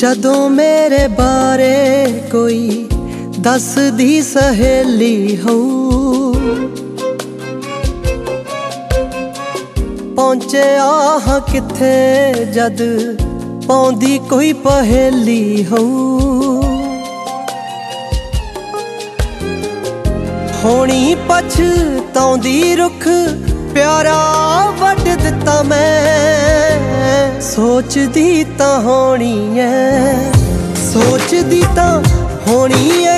ਜਦੋਂ ਮੇਰੇ ਬਾਰੇ ਕੋਈ ਦੱਸਦੀ ਸਹੇਲੀ ਹੋਊ। ਪਹੁੰਚਿਆ ਹਾਂ ਕਿੱਥੇ ਜਦ ਪਾਉਂਦੀ ਕੋਈ ਪਹੇਲੀ ਹੋਊ। ਹੋਣੀ ਪਛਤਾਉਂਦੀ ਰੁੱਖ ਪਿਆਰ ਸੋਚਦੀ ਤਾਂ ਹੋਣੀ ਐ। ਸੋਚਦੀ ਤਾਂ ਹੋਣੀ ਐ।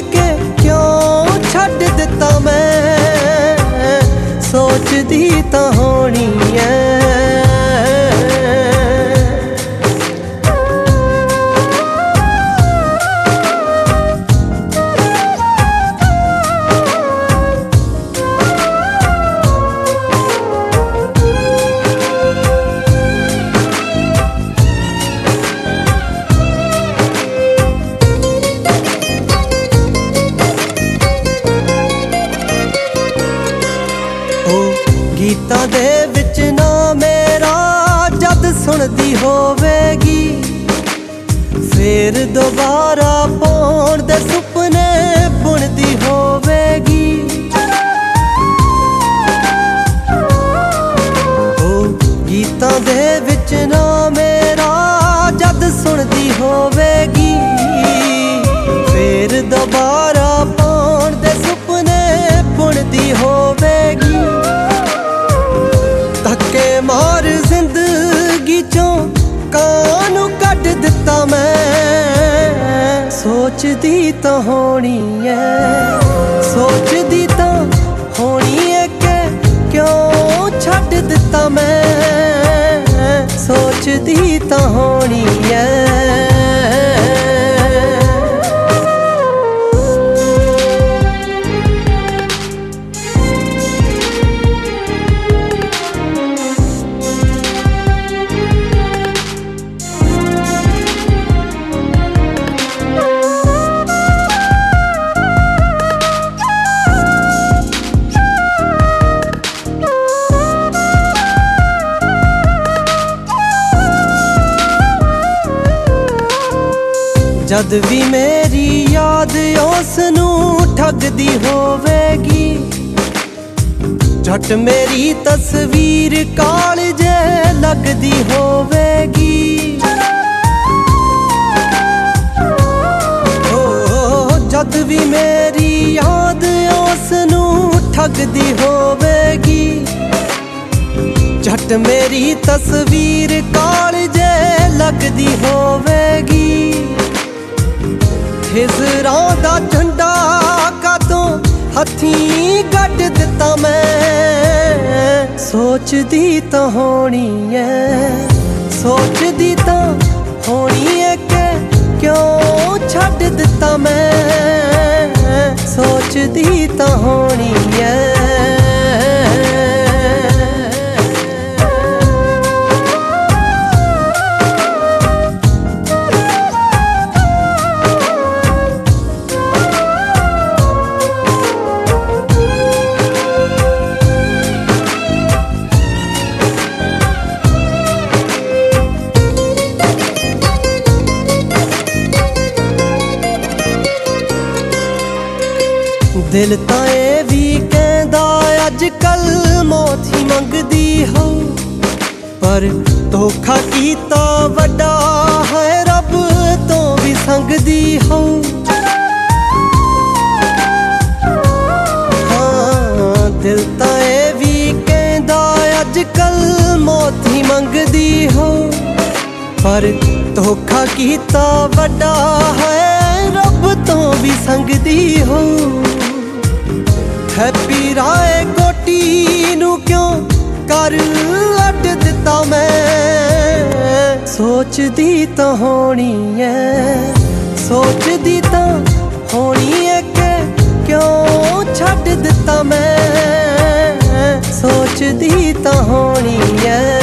ਸੁਣਦੀ ਹੋਵੇਗੀ। ਫੇਰ ਦੁਬਾਰਾ ਪਾਉਣ ਦੇ ਸੁਪਨੇ ਬੁਣਦੀ ਹੋਵੇਗੀ। ਉਹ ਗੀਤਾਂ ਦੇ ਵਿੱਚ ਨਾ ਮੇਰਾ ਜਦ ਸੁਣਦੀ ਹੋਵੇਗੀ। ਫੇਰ ਦੁਬਾਰਾ ਜ਼ਿੰਦਗੀ ਚੋਂ ਕਾਨੂੰ ਕੱਢ ਦਿੱਤਾ ਮੈਂ। ਸੋਚਦੀ ਤਾਂ ਹੋਣੀ ਐ। ਜਦ ਵੀ ਮੇਰੀ ਯਾਦ ਉਸ ਨੂੰ ਠੱਗਦੀ ਹੋਵੇਗੀ। ਝਟ ਮੇਰੀ ਤਸਵੀਰ ਕਾਲਜੇ ਲੱਗਦੀ ਹੋਵੇਗੀ। ਓ ਜਦ ਵੀ ਮੇਰੀ ਯਾਦ ਉਸ ਨੂੰ ਠੱਗਦੀ ਹੋਵੇਗੀ। ਝਟ ਮੇਰੀ ਤਸਵੀਰ ਕਾਲਜੇ ਲੱਗਦੀ ਹੋਵੇਗੀ। ਹੱਥੀ ਗੱਡ ਦਿੱਤਾ ਮੈਂ। ਸੋਚਦੀ ਤਾਂ ਹੋਣੀ ਐ। ਸੋਚਦੀ ਤਾਂ ਹੋਣੀ ਐ ਕਿ ਕਿਉਂ ਛੱਡ ਦਿੱਤਾ ਮੈਂ। ਸੋਚਦੀ ਤਾਂ ਹੋਣੀ ਐ। ਦਿਲ ਤਾਂ ਇਹ ਵੀ ਕਹਿੰਦਾ ਅੱਜ ਕੱਲ ਮੌਤ ਹੀ ਮੰਗਦੀ ਹੋ। ਪਰ ਧੋਖਾ ਕੀਤਾ ਵੱਡਾ ਹੈ, ਰੱਬ ਤੋਂ ਵੀ ਸੰਗਦੀ ਹੋ। ਹਾਂ, ਦਿਲ ਤਾਂ ਇਹ ਵੀ ਕਹਿੰਦਾ ਅੱਜ ਕੱਲ ਮੌਤ ਹੀ ਮੰਗਦੀ ਹੋ। ਪਰ ਧੋਖਾ ਕੀਤਾ ਵੱਡਾ ਹੈ, ਰੱਬ ਤੋਂ ਵੀ ਸੰਗਦੀ ਹੋ। ਹੈਪੀ ਰਾਏ ਕੋਟੀ ਨੂੰ ਕਿਉਂ ਕਰ ਲੱਟ ਦਿੱਤਾ ਮੈਂ? ਸੋਚਦੀ ਤਾਂ ਹੋਣੀ ਐ, ਸੋਚਦੀ ਤਾਂ ਹੋਣੀ ਐ ਕਿ ਕਿਉਂ ਛੱਡ ਦਿੱਤਾ ਮੈਂ? ਸੋਚਦੀ ਤਾਂ ਹੋਣੀ ਐ।